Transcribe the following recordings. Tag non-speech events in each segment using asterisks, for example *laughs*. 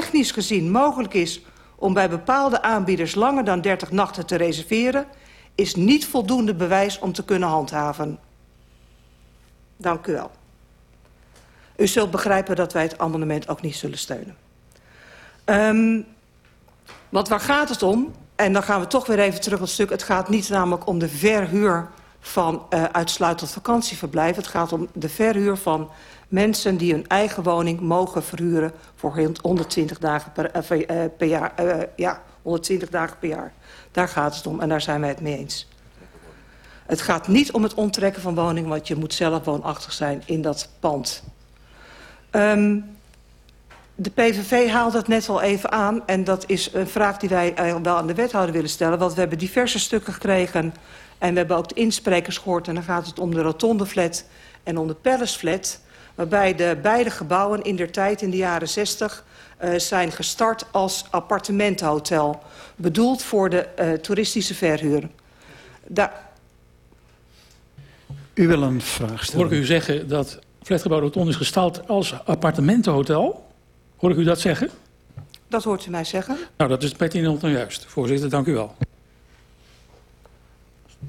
technisch gezien mogelijk is om bij bepaalde aanbieders langer dan 30 nachten te reserveren, is niet voldoende bewijs om te kunnen handhaven. Dank u wel. U zult begrijpen dat wij het amendement ook niet zullen steunen. Um, want waar gaat het om? En dan gaan we toch weer even terug op het stuk. Het gaat niet namelijk om de verhuur van uh, uitsluitend vakantieverblijf. Het gaat om de verhuur van mensen die hun eigen woning mogen verhuren voor 120 dagen per, uh, per jaar. Ja, 120 dagen per jaar. Daar gaat het om en daar zijn wij het mee eens. Het gaat niet om het onttrekken van woningen, want je moet zelf woonachtig zijn in dat pand. Um, de PVV haalde het net al even aan en dat is een vraag die wij wel aan de wethouder willen stellen. Want we hebben diverse stukken gekregen en we hebben ook de insprekers gehoord. En dan gaat het om de rotondeflat en om de palace Waarbij de beide gebouwen in der tijd in de jaren 60 uh, zijn gestart als appartementenhotel. Bedoeld voor de uh, toeristische verhuur. Da u wil een vraag stellen. Hoor ik u zeggen dat flatgebouw Rotonde is gestald als appartementenhotel? Hoor ik u dat zeggen? Dat hoort u mij zeggen. Nou, dat is pertinent en juist. Voorzitter, dank u wel.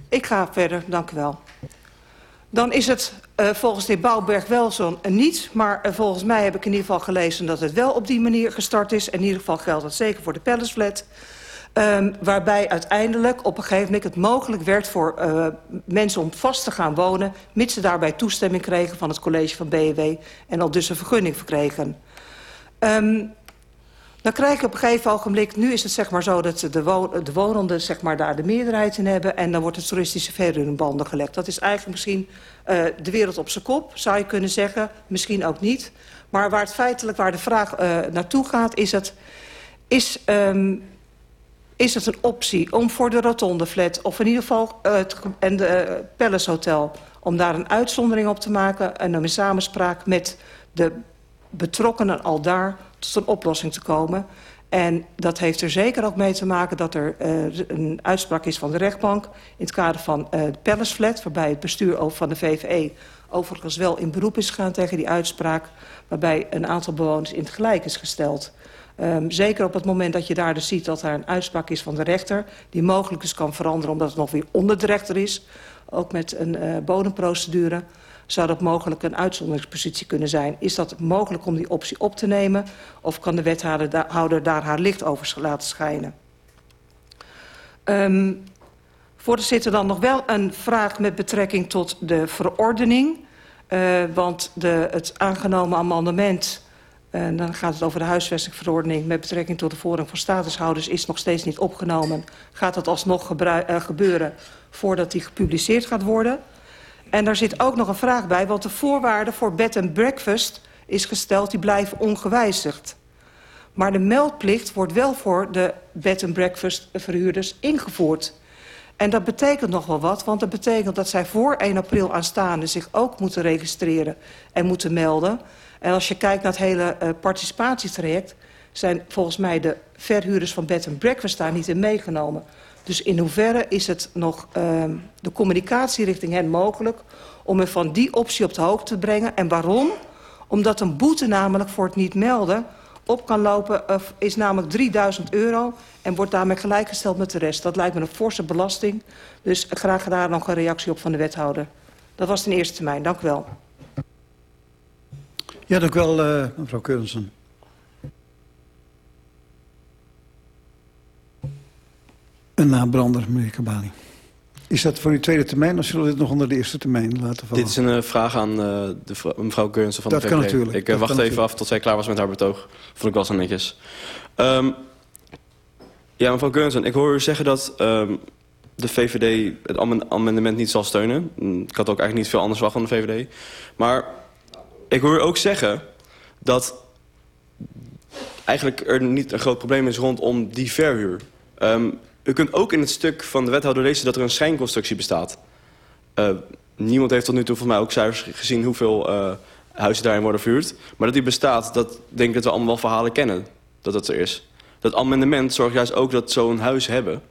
Ik ga verder, dank u wel. Dan is het uh, volgens de heer Bouwberg wel zo'n niet. Maar uh, volgens mij heb ik in ieder geval gelezen dat het wel op die manier gestart is. In ieder geval geldt dat zeker voor de Palace Um, waarbij uiteindelijk op een gegeven moment het mogelijk werd voor mensen om vast te gaan wonen... mits ze daarbij toestemming kregen van het college van BNW en al dus een vergunning verkregen. Um, dan krijg je op een gegeven ogenblik, nu is het zeg maar zo dat de, de wonenden zeg maar, daar de meerderheid in hebben en dan wordt het toeristische verhuur in banden gelegd. Dat is eigenlijk misschien uh, de wereld op zijn kop, zou je kunnen zeggen. Misschien ook niet. Maar waar het feitelijk, waar de vraag uh, naartoe gaat, is het, is, um, is het een optie om voor de rotonde flat of in ieder geval uh, het, en de Palace Hotel, om daar een uitzondering op te maken en om in samenspraak met de betrokkenen al daar tot een oplossing te komen. En dat heeft er zeker ook mee te maken dat er uh, een uitspraak is van de rechtbank... in het kader van uh, de Palace waarbij het bestuur van de VVE... overigens wel in beroep is gegaan tegen die uitspraak... waarbij een aantal bewoners in het gelijk is gesteld. Um, zeker op het moment dat je daar dus ziet dat er een uitspraak is van de rechter... die mogelijk eens kan veranderen omdat het nog weer onder de rechter is... ook met een uh, bodemprocedure zou dat mogelijk een uitzonderingspositie kunnen zijn. Is dat mogelijk om die optie op te nemen? Of kan de wethouder daar haar licht over laten schijnen? Um, voorzitter, dan nog wel een vraag met betrekking tot de verordening. Uh, want de, het aangenomen amendement... En dan gaat het over de huisvestingverordening met betrekking tot de voorrang van statushouders is nog steeds niet opgenomen. Gaat dat alsnog uh, gebeuren voordat die gepubliceerd gaat worden? En daar zit ook nog een vraag bij, want de voorwaarden voor bed and breakfast is gesteld, die blijven ongewijzigd. Maar de meldplicht wordt wel voor de bed and breakfast verhuurders ingevoerd. En dat betekent nog wel wat, want dat betekent dat zij voor 1 april aanstaande zich ook moeten registreren en moeten melden. En als je kijkt naar het hele uh, participatietraject, zijn volgens mij de verhuurders van bed and breakfast daar niet in meegenomen. Dus in hoeverre is het nog uh, de communicatie richting hen mogelijk... om hen van die optie op de hoogte te brengen. En waarom? Omdat een boete namelijk voor het niet melden op kan lopen... Is namelijk 3000 euro en wordt daarmee gelijkgesteld met de rest. Dat lijkt me een forse belasting. Dus graag daar nog een reactie op van de wethouder. Dat was in eerste termijn. Dank u wel. Ja, dank u wel, uh, mevrouw Keurensen. Een nabrander, meneer Kabali. Is dat voor uw tweede termijn of zullen we dit nog onder de eerste termijn laten vallen? Dit is een uh, vraag aan uh, de mevrouw Geurnsen van dat de VVD. Kan natuurlijk. Ik uh, wacht even natuurlijk. af tot zij klaar was met haar betoog. Vond ik wel zo netjes. Um, ja, mevrouw Geurnsen, ik hoor u zeggen dat um, de VVD het amendement niet zal steunen. Ik had ook eigenlijk niet veel anders verwacht van de VVD. Maar ik hoor u ook zeggen dat eigenlijk er niet een groot probleem is rondom die verhuur. Um, U kunt ook in het stuk van de wethouder lezen dat er een schijnconstructie bestaat. Uh, niemand heeft tot nu toe van mij ook cijfers gezien hoeveel uh, huizen daarin worden verhuurd. Maar dat die bestaat, dat denk ik dat we allemaal wel verhalen kennen. Dat dat er is. Dat amendement zorgt juist ook dat zo'n huis hebben...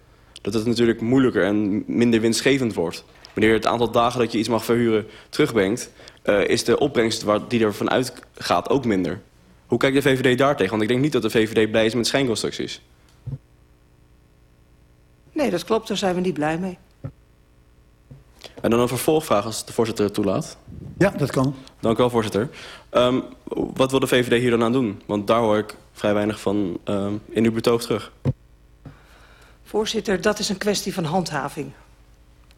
dat het natuurlijk moeilijker en minder winstgevend wordt. Wanneer het aantal dagen dat je iets mag verhuren terugbrengt... Uh, is de opbrengst waar, die ervan uitgaat ook minder. Hoe kijkt de VVD daar tegen? Want ik denk niet dat de VVD blij is met schijnconstructies. Nee, dat klopt, daar zijn we niet blij mee. En dan een vervolgvraag als de voorzitter het toelaat. Ja, dat kan. Dank u wel, voorzitter. Um, wat wil de VVD hier dan aan doen? Want daar hoor ik vrij weinig van um, in uw betoog terug. Voorzitter, dat is een kwestie van handhaving.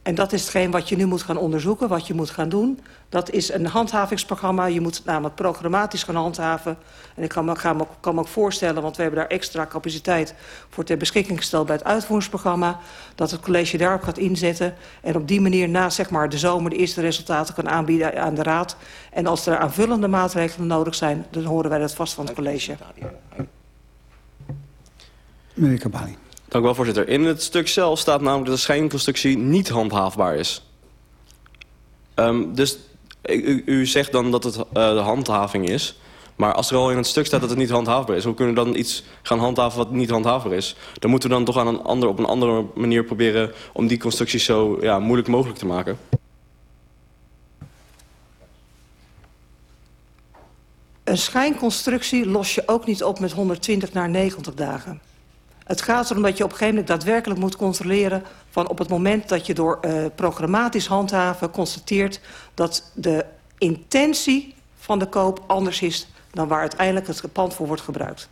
En dat is hetgeen wat je nu moet gaan onderzoeken, wat je moet gaan doen. Dat is een handhavingsprogramma. Je moet het namelijk programmatisch gaan handhaven. En ik kan me, kan, me, kan me ook voorstellen, want we hebben daar extra capaciteit voor ter beschikking gesteld bij het uitvoeringsprogramma, dat het college daarop gaat inzetten en op die manier na zeg maar, de zomer de eerste resultaten kan aanbieden aan de raad. En als er aanvullende maatregelen nodig zijn, dan horen wij dat vast van het college. Meneer Kabali. Dank u wel, voorzitter. In het stuk zelf staat namelijk dat de schijnconstructie niet handhaafbaar is. Um, dus u, zegt dan dat het uh, de handhaving is. Maar als er al in het stuk staat dat het niet handhaafbaar is... hoe kunnen we dan iets gaan handhaven wat niet handhaafbaar is? Dan moeten we dan toch aan een ander, op een andere manier proberen... om die constructie zo ja, moeilijk mogelijk te maken. Een schijnconstructie los je ook niet op met 120 naar 90 dagen. Het gaat erom dat je op een gegeven moment daadwerkelijk moet controleren... van op het moment dat je door uh, programmatisch handhaven constateert... dat de intentie van de koop anders is dan waar uiteindelijk het pand voor wordt gebruikt.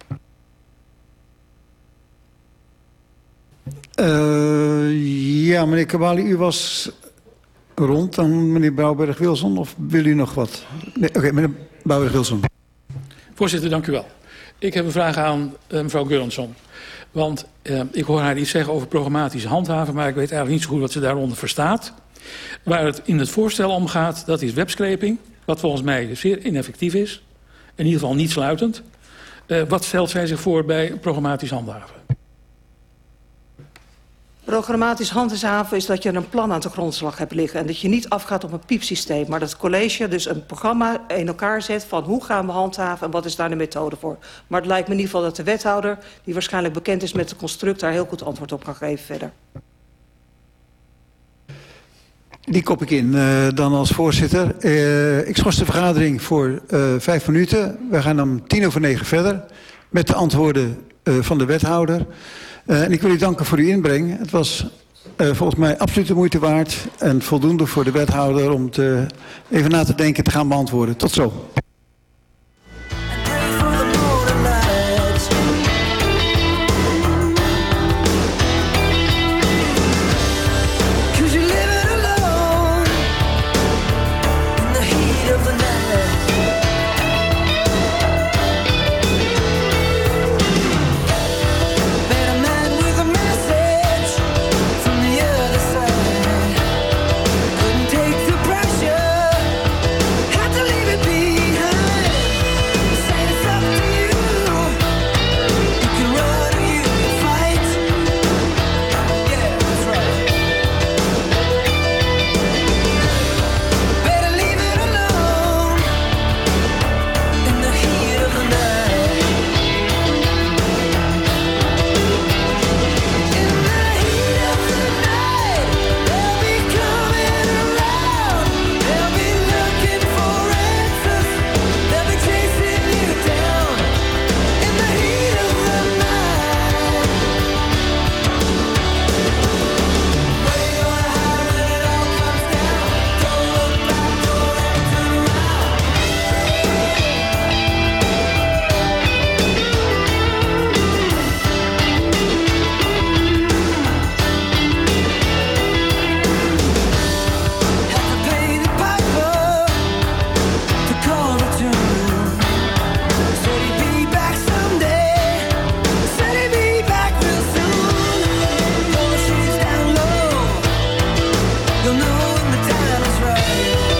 Uh, ja, meneer Kabali, u was rond aan meneer Bouwberg-Wilson of wil u nog wat? Nee, Oké, okay, meneer Bouwberg-Wilson. Voorzitter, dank u wel. Ik heb een vraag aan uh, mevrouw Geurensson. Want uh, ik hoor haar iets zeggen over programmatisch handhaven... maar ik weet eigenlijk niet zo goed wat ze daaronder verstaat. Waar het in het voorstel om gaat, dat is webscraping... wat volgens mij zeer ineffectief is. In ieder geval niet sluitend. Uh, wat stelt zij zich voor bij programmatisch handhaven? Programmatisch handhaven is dat je een plan aan de grondslag hebt liggen... en dat je niet afgaat op een piepsysteem... maar dat het college dus een programma in elkaar zet... van hoe gaan we handhaven en wat is daar de methode voor. Maar het lijkt me in ieder geval dat de wethouder... die waarschijnlijk bekend is met het construct... daar heel goed antwoord op kan geven verder. Die kop ik in uh, dan als voorzitter. Uh, ik schors de vergadering voor uh, vijf minuten. We gaan om tien over negen verder... met de antwoorden van de wethouder... Uh, en ik wil u danken voor uw inbreng. Het was uh, volgens mij absoluut de moeite waard en voldoende voor de wethouder om te, even na te denken te gaan beantwoorden. Tot zo. time is right.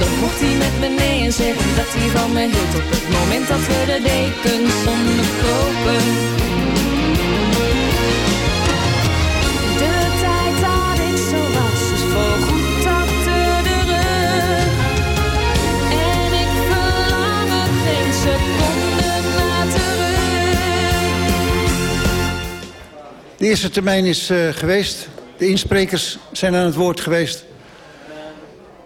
dan mocht hij met me mee en zeggen dat hij van me hield Op het moment dat we de dekens onderkropen De tijd dat ik zo was is voorgoed achter de rug En ik verlang er geen seconde naar terug De eerste termijn is eh, geweest. De insprekers zijn aan het woord geweest.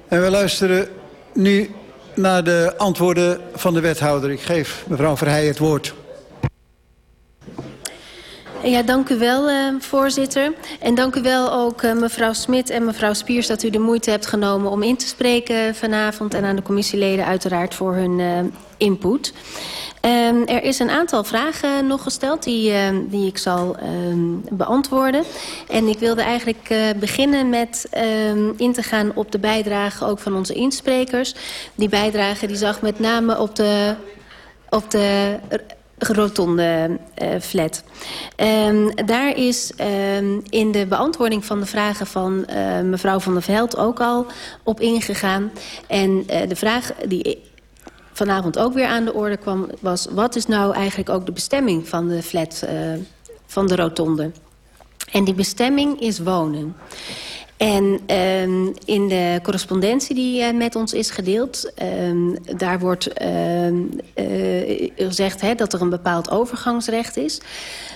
En we luisteren nu naar de antwoorden van de wethouder. Ik geef mevrouw Verheij het woord. Ja, dank u wel, eh, voorzitter. En dank u wel ook eh, mevrouw Smit en mevrouw Spiers... dat u de moeite hebt genomen om in te spreken vanavond... en aan de commissieleden uiteraard voor hun eh, input. Um, er is een aantal vragen nog gesteld die, die ik zal um, beantwoorden. En ik wilde eigenlijk beginnen met um, in te gaan op de bijdrage ook van onze insprekers. Die bijdrage die zag met name op de, op de rotonde uh, flat. Um, daar is um, in de beantwoording van de vragen van uh, mevrouw Van der Veld ook al op ingegaan. En uh, de vraag die vanavond ook weer aan de orde kwam... was wat is nou eigenlijk ook de bestemming van de flat, van de rotonde? En die bestemming is wonen. En um, in de correspondentie die uh, met ons is gedeeld... Um, daar wordt uh, uh, gezegd hè, dat er een bepaald overgangsrecht is.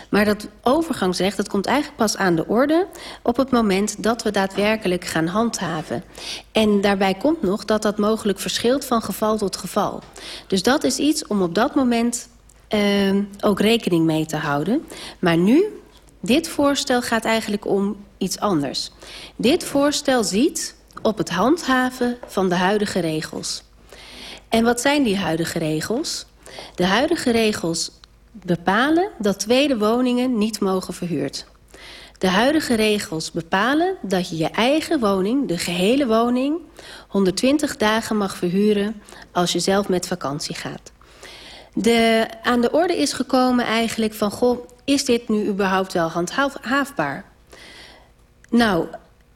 Maar dat overgangsrecht dat komt eigenlijk pas aan de orde... op het moment dat we daadwerkelijk gaan handhaven. En daarbij komt nog dat dat mogelijk verschilt van geval tot geval. Dus dat is iets om op dat moment ook rekening mee te houden. Maar nu dit voorstel gaat eigenlijk om iets anders. Dit voorstel ziet op het handhaven van de huidige regels. En wat zijn die huidige regels? De huidige regels bepalen dat tweede woningen niet mogen verhuurd. De huidige regels bepalen dat je je eigen woning, de gehele woning... 120 dagen mag verhuren als je zelf met vakantie gaat. De, aan de orde is gekomen eigenlijk van... Goh, is dit nu überhaupt wel handhaafbaar? Nou,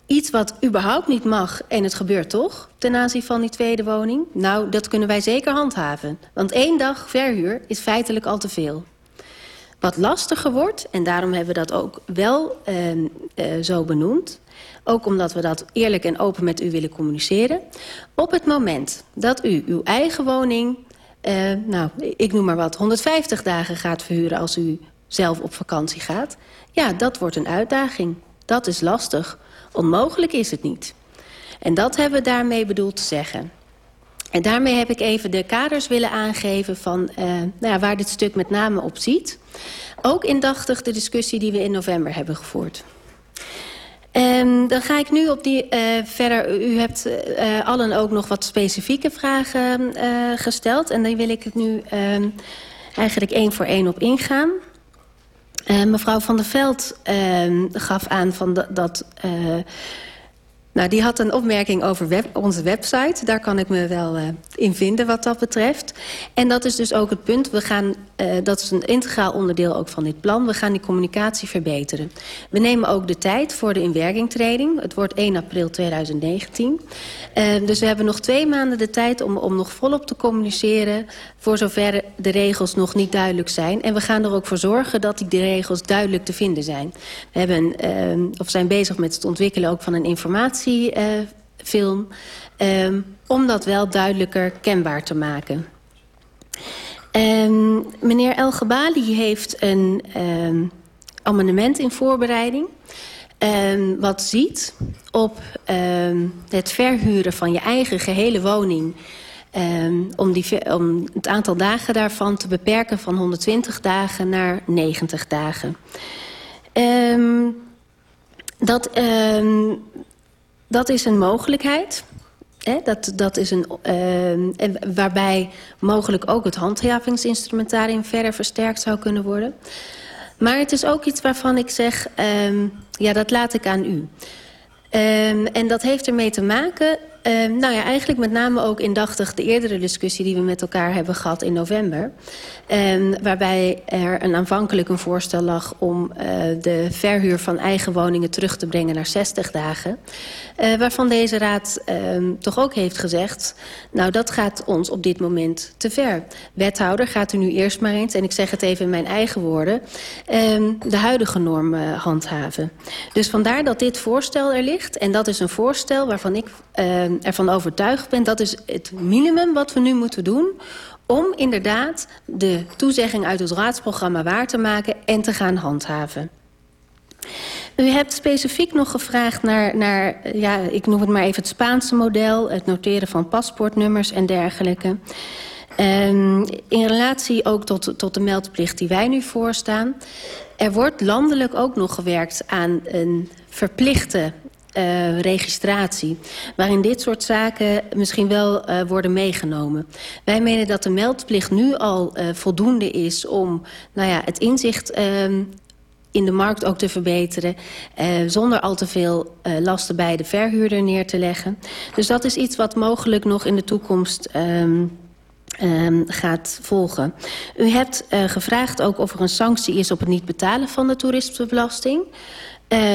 iets wat überhaupt niet mag en het gebeurt toch... ten aanzien van die tweede woning? Nou, dat kunnen wij zeker handhaven. Want één dag verhuur is feitelijk al te veel. Wat lastiger wordt, en daarom hebben we dat ook wel uh, uh, zo benoemd... ook omdat we dat eerlijk en open met u willen communiceren... op het moment dat u uw eigen woning... Uh, nou, ik noem maar wat, 150 dagen gaat verhuren als u zelf op vakantie gaat... ja, dat wordt een uitdaging. Dat is lastig. Onmogelijk is het niet. En dat hebben we daarmee bedoeld te zeggen. En daarmee heb ik even de kaders willen aangeven van uh, nou ja, waar dit stuk met name op ziet. Ook indachtig de discussie die we in november hebben gevoerd. Um, dan ga ik nu op die uh, verder. U hebt uh, allen ook nog wat specifieke vragen gesteld. En daar wil ik het nu um, eigenlijk één voor één op ingaan. Uh, mevrouw Van der Veld uh, gaf aan van dat... dat uh, nou, die had een opmerking over web, onze website. Daar kan ik me wel uh, in vinden wat dat betreft. En dat is dus ook het punt. We gaan, uh, dat is een integraal onderdeel ook van dit plan. We gaan die communicatie verbeteren. We nemen ook de tijd voor de inwerkingtreding. Het wordt 1 april 2019. Uh, dus we hebben nog twee maanden de tijd om, om nog volop te communiceren... voor zover de regels nog niet duidelijk zijn. En we gaan er ook voor zorgen dat die regels duidelijk te vinden zijn. We hebben, of zijn bezig met het ontwikkelen ook van een informatie informatiefilm... Um, om dat wel duidelijker kenbaar te maken. Um, meneer El Gebali heeft een um, amendement in voorbereiding... Wat ziet op het verhuren van je eigen gehele woning... Om, die, om het aantal dagen daarvan te beperken van 120 dagen naar 90 dagen. Dat, dat is een mogelijkheid. Hè? Dat, dat is een, uh, waarbij mogelijk ook het handhavingsinstrumentarium verder versterkt zou kunnen worden. Maar het is ook iets waarvan ik zeg, um, ja, dat laat ik aan u. Um, en dat heeft ermee te maken nou ja, eigenlijk met name ook indachtig de eerdere discussie die we met elkaar hebben gehad in november. Waarbij er een aanvankelijk een voorstel lag om uh, de verhuur van eigen woningen terug te brengen naar 60 dagen. Uh, waarvan deze raad ehm, toch ook heeft gezegd, nou dat gaat ons op dit moment te ver. Wethouder gaat u nu eerst maar eens, en ik zeg het even in mijn eigen woorden, ehm, de huidige norm handhaven. Dus vandaar dat dit voorstel er ligt. En dat is een voorstel waarvan ik ervan overtuigd ben... dat is het minimum wat we nu moeten doen om inderdaad de toezegging uit het raadsprogramma waar te maken en te gaan handhaven. U hebt specifiek nog gevraagd naar, naar ja, ik noem het maar even het Spaanse model... het noteren van paspoortnummers en dergelijke. Um, in relatie ook tot, tot de meldplicht die wij nu voorstaan... er wordt landelijk ook nog gewerkt aan een verplichte uh, registratie. Waarin dit soort zaken misschien wel uh, worden meegenomen. Wij menen dat de meldplicht nu al uh, voldoende is om nou ja, het inzicht in de markt ook te verbeteren... Zonder al te veel lasten bij de verhuurder neer te leggen. Dus dat is iets wat mogelijk nog in de toekomst... Um, um, gaat volgen. U hebt gevraagd ook of er een sanctie is op het niet betalen van de toeristenbelasting.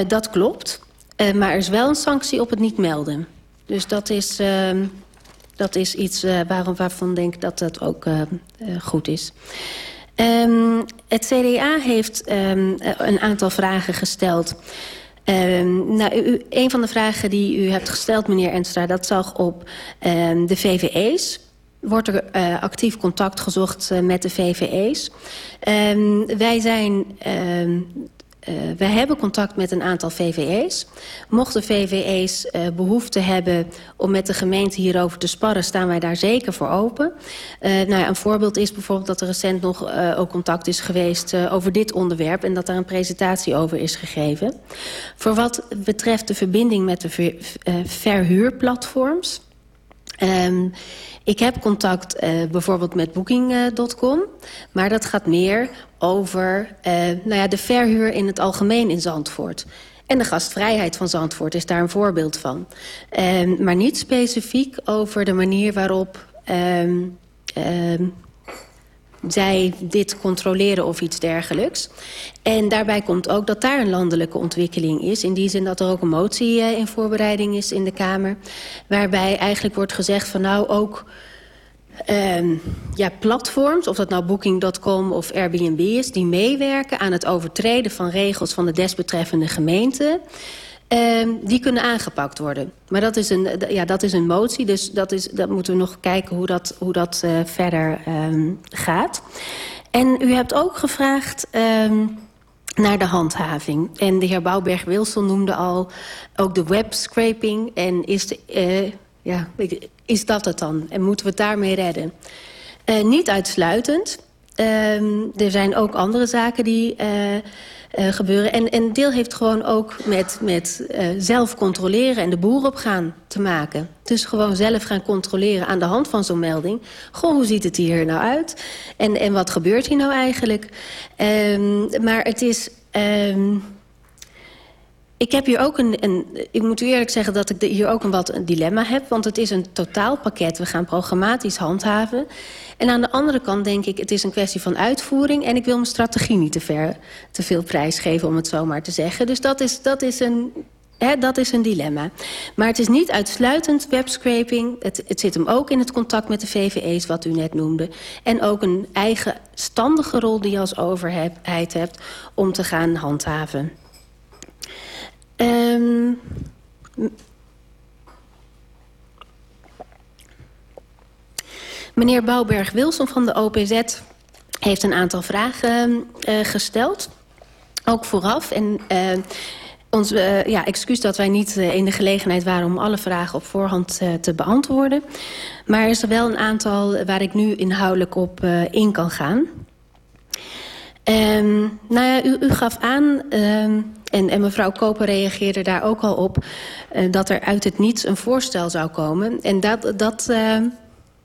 Dat klopt, uh, maar er is wel een sanctie op het niet melden. Dus dat is, uh, dat is iets uh, waarom, waarvan ik denk dat dat ook uh, uh, goed is. Um, het CDA heeft een aantal vragen gesteld. Um, nou, u, een van de vragen die u hebt gesteld, meneer Enstra... dat zag op de VVE's. Wordt er actief contact gezocht met de VVE's? Wij zijn Uh, we hebben contact met een aantal VVE's. Mochten VVE's uh, behoefte hebben om met de gemeente hierover te sparren... staan wij daar zeker voor open. Uh, nou een voorbeeld is bijvoorbeeld dat er recent nog ook contact is geweest... over dit onderwerp en dat daar een presentatie over is gegeven. Voor wat betreft de verbinding met de ver, verhuurplatforms... Um, ik heb contact uh, bijvoorbeeld met Booking.com, maar dat gaat meer over uh, nou ja, de verhuur in het algemeen in Zandvoort. En de gastvrijheid van Zandvoort is daar een voorbeeld van. Um, maar niet specifiek over de manier waarop um, zij dit controleren of iets dergelijks. En daarbij komt ook dat daar een landelijke ontwikkeling is. In die zin dat er ook een motie uh, in voorbereiding is in de Kamer. Waarbij eigenlijk wordt gezegd van nou ook... Um, ja, platforms, of dat nou Booking.com of Airbnb is... die meewerken aan het overtreden van regels van de desbetreffende gemeente... Um, die kunnen aangepakt worden. Maar dat is een, ja, dat is een motie, dus dat, is, dat moeten we nog kijken hoe dat, hoe dat uh, verder um, gaat. En u hebt ook gevraagd um, naar de handhaving. En de heer Bouwberg-Wilson noemde al ook de webscraping. En is, de, uh, ja, is dat het dan? En moeten we het daarmee redden? Uh, niet uitsluitend. er zijn ook andere zaken die... Uh, gebeuren. En een deel heeft gewoon ook met, met uh, zelf controleren en de boer op gaan te maken. Dus gewoon zelf gaan controleren aan de hand van zo'n melding. Goh, hoe ziet het hier nou uit? En, en wat gebeurt hier nou eigenlijk? Um, maar het is... Um, ik heb hier ook een, een... Ik moet u eerlijk zeggen dat ik hier ook een wat een dilemma heb. Want het is een totaalpakket. We gaan programmatisch handhaven. En aan de andere kant denk ik, het is een kwestie van uitvoering... en ik wil mijn strategie niet te, ver, te veel prijsgeven, om het zo maar te zeggen. Dus dat is, dat is een... Dat is een dilemma. Maar het is niet uitsluitend webscraping. Het, het zit hem ook in het contact met de VVE's, wat u net noemde. En ook een eigen standige rol die je als overheid hebt om te gaan handhaven. Um, meneer Bouwberg-Wilson van de OPZ heeft een aantal vragen uh, gesteld. Ook vooraf. En uh, ons, uh, ja, excuus dat wij niet in de gelegenheid waren om alle vragen op voorhand te beantwoorden. Maar er is er wel een aantal waar ik nu inhoudelijk op in kan gaan. Um, nou ja, u, gaf aan, um, en, en mevrouw Koper reageerde daar ook al op... Uh, dat er uit het niets een voorstel zou komen. En dat, dat, uh,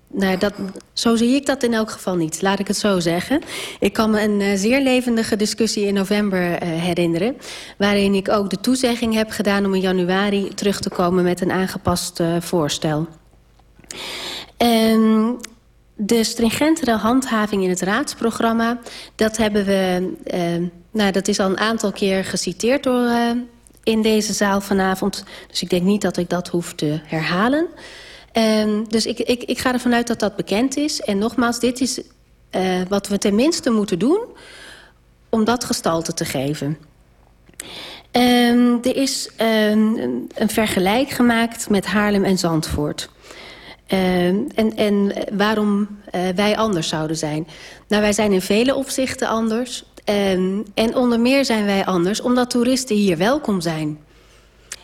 nou, dat, zo zie ik dat in elk geval niet, laat ik het zo zeggen. Ik kan me een uh, zeer levendige discussie in november uh, herinneren... waarin ik ook de toezegging heb gedaan om in januari terug te komen... met een aangepast voorstel. Um, de stringentere handhaving in het raadsprogramma... dat hebben we... Uh, nou, dat is al een aantal keer geciteerd door, uh, in deze zaal vanavond. Dus ik denk niet dat ik dat hoef te herhalen. Um, dus ik, ik, ik ga ervan uit dat dat bekend is. En nogmaals, dit is uh, wat we tenminste moeten doen... om dat gestalte te geven. Um, er is um, een vergelijk gemaakt met Haarlem en Zandvoort... Uh, en, en waarom uh, wij anders zouden zijn. Nou, wij zijn in vele opzichten anders. Um, en onder meer zijn wij anders omdat toeristen hier welkom zijn.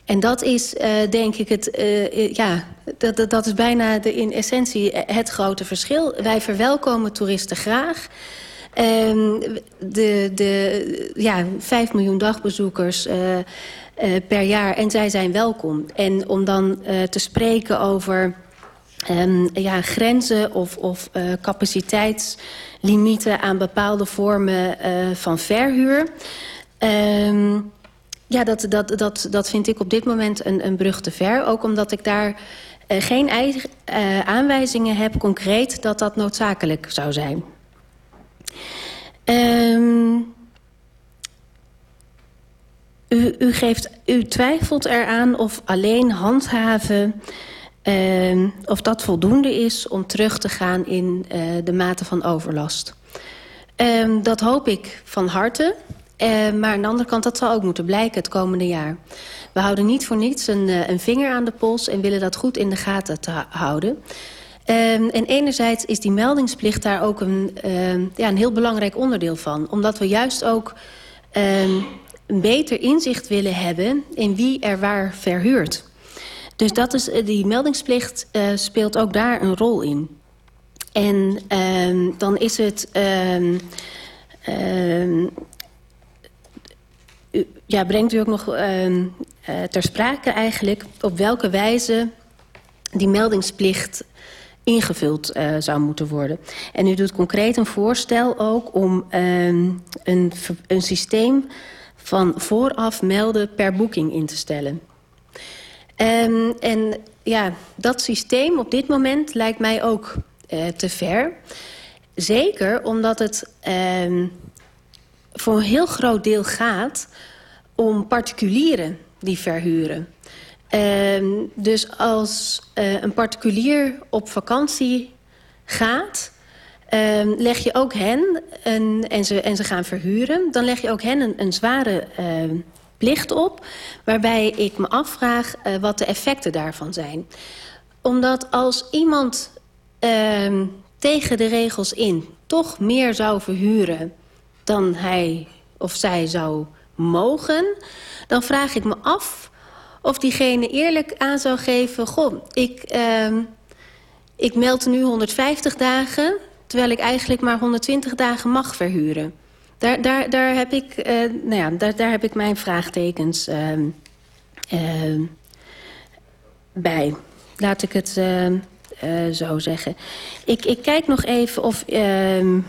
En dat is, uh, denk ik, het, uh, ja, dat, dat is bijna de, in essentie het grote verschil. Wij verwelkomen toeristen graag. Um, de, de ja, 5 miljoen dagbezoekers per jaar en zij zijn welkom. En om dan te spreken over um, ja, grenzen of, of uh, capaciteitslimieten aan bepaalde vormen uh, van verhuur. Um, ja, dat, dat, dat, dat vind ik op dit moment een, een brug te ver. Ook omdat ik daar uh, geen eigen, aanwijzingen heb concreet dat dat noodzakelijk zou zijn. Um, u, u, geeft, u twijfelt eraan of alleen handhaven... Uh, of dat voldoende is om terug te gaan in uh, de mate van overlast. Uh, dat hoop ik van harte. Uh, maar aan de andere kant, dat zal ook moeten blijken het komende jaar. We houden niet voor niets een, uh, een vinger aan de pols... en willen dat goed in de gaten te houden. En enerzijds is die meldingsplicht daar ook een, ja, een heel belangrijk onderdeel van. Omdat we juist ook een beter inzicht willen hebben... in wie er waar verhuurt. Dus dat is, die meldingsplicht uh, speelt ook daar een rol in. En um, dan is het... Um, um, u, ja, brengt u ook nog uh, ter sprake eigenlijk... op welke wijze die meldingsplicht ingevuld uh, zou moeten worden. En u doet concreet een voorstel ook om een, een systeem van vooraf melden per boeking in te stellen. Um, en ja, dat systeem op dit moment lijkt mij ook uh, te ver. Zeker omdat het um, voor een heel groot deel gaat om particulieren die verhuren. Um, dus als uh, een particulier op vakantie gaat... Leg je ook hen, een, en, ze, en ze gaan verhuren... dan leg je ook hen een, zware plicht op... waarbij ik me afvraag uh, wat de effecten daarvan zijn. Omdat als iemand uh, tegen de regels in toch meer zou verhuren... dan hij of zij zou mogen... dan vraag ik me af of diegene eerlijk aan zou geven... goh, ik, uh, ik meld nu 150 dagen... terwijl ik eigenlijk maar 120 dagen mag verhuren... Daar, daar, daar, heb, ik, uh, nou ja, daar, daar heb ik mijn vraagtekens uh, uh, bij. Laat ik het zo zeggen. Ik, ik kijk nog even of... ehm,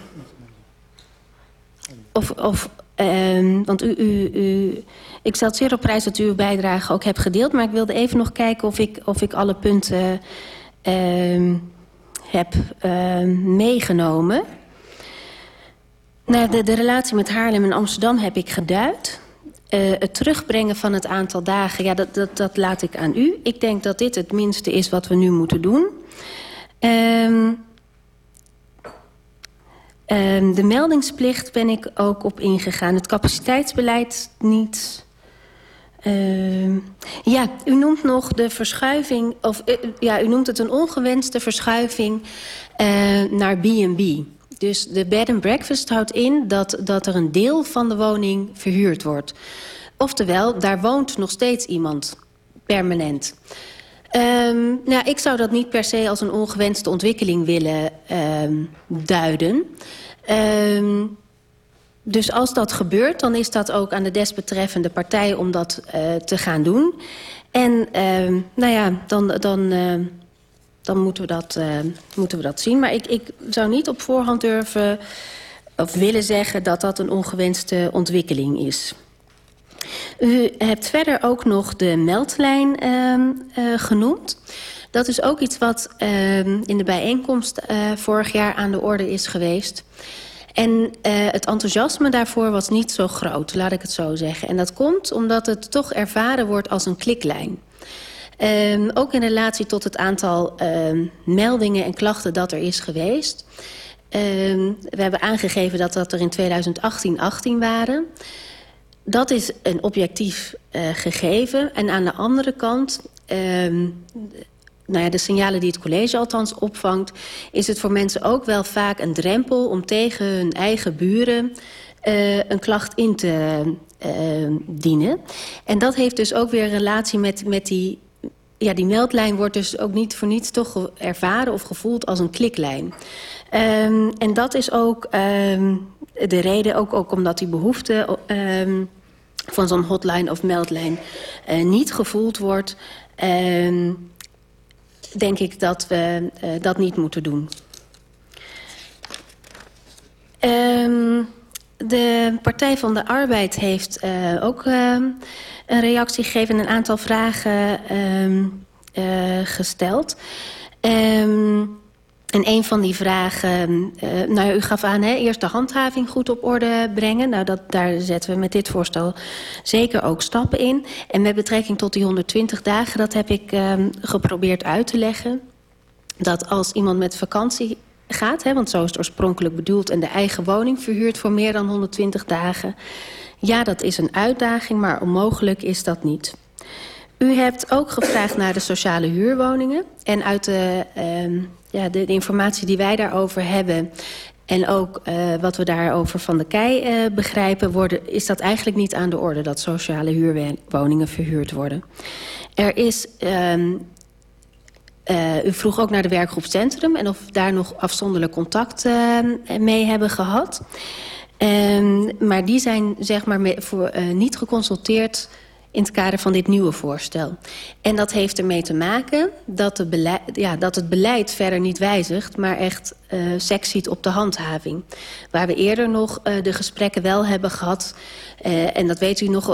of, of ehm, want u, u, u, ik stel zeer op prijs dat u uw bijdrage ook hebt gedeeld... maar ik wilde even nog kijken of ik, of ik alle punten heb meegenomen... Nou, de, relatie met Haarlem en Amsterdam heb ik geduid. Uh, het terugbrengen van het aantal dagen, ja, dat, dat, dat laat ik aan u. Ik denk dat dit het minste is wat we nu moeten doen. Um, um, de meldingsplicht ben ik ook op ingegaan. Het capaciteitsbeleid niet... Uh, ja, u noemt nog de verschuiving... of uh, ja, u noemt het een ongewenste verschuiving uh, naar B&B. Dus de bed and breakfast houdt in dat, dat er een deel van de woning verhuurd wordt. Oftewel, daar woont nog steeds iemand permanent. Um, nou, ik zou dat niet per se als een ongewenste ontwikkeling willen um, duiden. Um, dus als dat gebeurt, dan is dat ook aan de desbetreffende partij om dat uh, te gaan doen. En nou ja, dan, dan, uh, dan moeten we dat, uh, moeten we dat zien. Maar ik, ik zou niet op voorhand durven of willen zeggen dat dat een ongewenste ontwikkeling is. U hebt verder ook nog de meldlijn uh, uh, genoemd. Dat is ook iets wat uh, in de bijeenkomst uh, vorig jaar aan de orde is geweest. En het enthousiasme daarvoor was niet zo groot, laat ik het zo zeggen. En dat komt omdat het toch ervaren wordt als een kliklijn. Um, ook in relatie tot het aantal um, meldingen en klachten dat er is geweest. Um, we hebben aangegeven dat dat er in 2018 18 waren. Dat is een objectief uh, gegeven. En aan de andere kant... nou ja, de signalen die het college althans opvangt... is het voor mensen ook wel vaak een drempel om tegen hun eigen buren... Uh, een klacht in te dienen. En dat heeft dus ook weer relatie met, met die ja, die meldlijn wordt dus ook niet voor niets toch ervaren of gevoeld als een kliklijn. Um, en dat is ook um, de reden, ook, ook omdat die behoefte um, van zo'n hotline of meldlijn uh, niet gevoeld wordt... denk ik dat we uh, dat niet moeten doen. de Partij van de Arbeid heeft uh, ook een reactie gegeven... en een aantal vragen um, uh, gesteld. Um, en een van die vragen, uh, nou u gaf aan, hè, eerst de handhaving goed op orde brengen. Nou, dat, daar zetten we met dit voorstel zeker ook stappen in. En met betrekking tot die 120 dagen, dat heb ik uh, geprobeerd uit te leggen. Dat als iemand met vakantie gaat, hè, want zo is het oorspronkelijk bedoeld... en de eigen woning verhuurt voor meer dan 120 dagen... ja, dat is een uitdaging, maar onmogelijk is dat niet. U hebt ook gevraagd naar de sociale huurwoningen. En uit de, uh, ja, de, informatie die wij daarover hebben... en ook uh, wat we daarover van de KEI uh, begrijpen... Worden, is dat eigenlijk niet aan de orde dat sociale huurwoningen verhuurd worden. Er is... Um, uh, u vroeg ook naar de werkgroep Centrum... en of daar nog afzonderlijk contact uh, mee hebben gehad. Um, maar die zijn zeg maar, voor, uh, niet geconsulteerd in het kader van dit nieuwe voorstel. En dat heeft ermee te maken dat, de beleid, ja, dat het beleid verder niet wijzigt... maar echt uh, seks ziet op de handhaving. Waar we eerder nog uh, de gesprekken wel hebben gehad... Uh, en dat weet u nog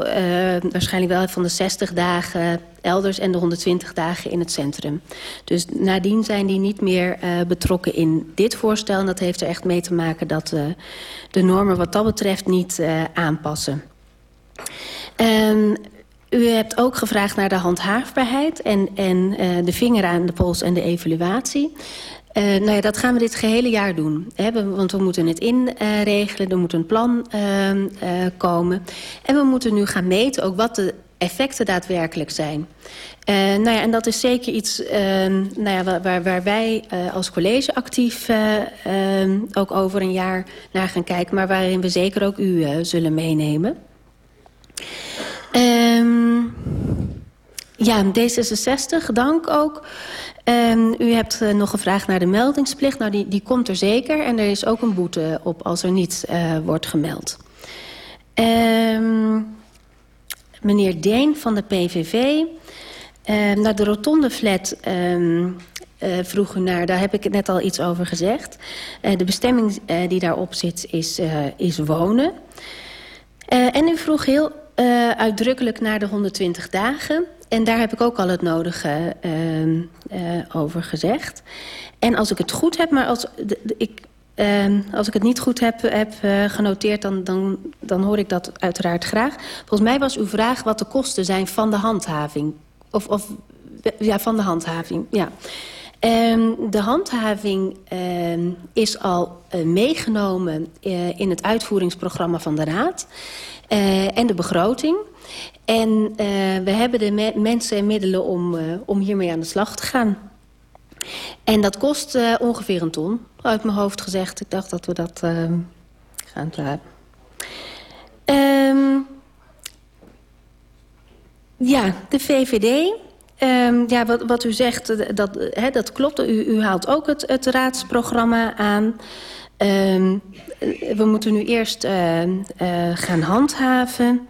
waarschijnlijk wel van de 60 dagen elders... en de 120 dagen in het centrum. Dus nadien zijn die niet meer betrokken in dit voorstel. En dat heeft er echt mee te maken dat de normen wat dat betreft niet aanpassen. Um, U hebt ook gevraagd naar de handhaafbaarheid en, en uh, de vinger aan de pols en de evaluatie. Uh, nou ja, dat gaan we dit gehele jaar doen. Want we moeten het inregelen, uh, er moet een plan uh, komen. En we moeten nu gaan meten ook wat de effecten daadwerkelijk zijn. nou ja, en dat is zeker iets nou ja, waar, waar wij als college actief ook over een jaar naar gaan kijken... maar waarin we zeker ook u zullen meenemen. Um, ja, D66, dank ook. Um, u hebt uh, nog gevraagd naar de meldingsplicht. Nou, die, die komt er zeker. En er is ook een boete op als er niet uh, wordt gemeld. Um, meneer Deen van de PVV. Naar de rotonde flat um, uh, vroeg u naar. Daar heb ik net al iets over gezegd. De bestemming uh, die daarop zit is, is wonen. En u vroeg heel uh, uitdrukkelijk naar de 120 dagen. En daar heb ik ook al het nodige uh, uh, over gezegd. En als ik het goed heb, maar als, ik, uh, als ik het niet goed heb, uh, genoteerd... Dan, dan, dan hoor ik dat uiteraard graag. Volgens mij was uw vraag wat de kosten zijn van de handhaving. Of, of ja, van de handhaving, ja. Um, de handhaving is al meegenomen in het uitvoeringsprogramma van de Raad... Uh, en de begroting. En uh, we hebben de me mensen en middelen om, uh, om hiermee aan de slag te gaan. En dat kost ongeveer een ton, uit mijn hoofd gezegd. Ik dacht dat we dat gaan klaar. Um, ja, de VVD. Um, ja, wat, wat u zegt, dat, dat klopt. U, u haalt ook het, het raadsprogramma aan. Um, we moeten nu eerst uh, uh, gaan handhaven.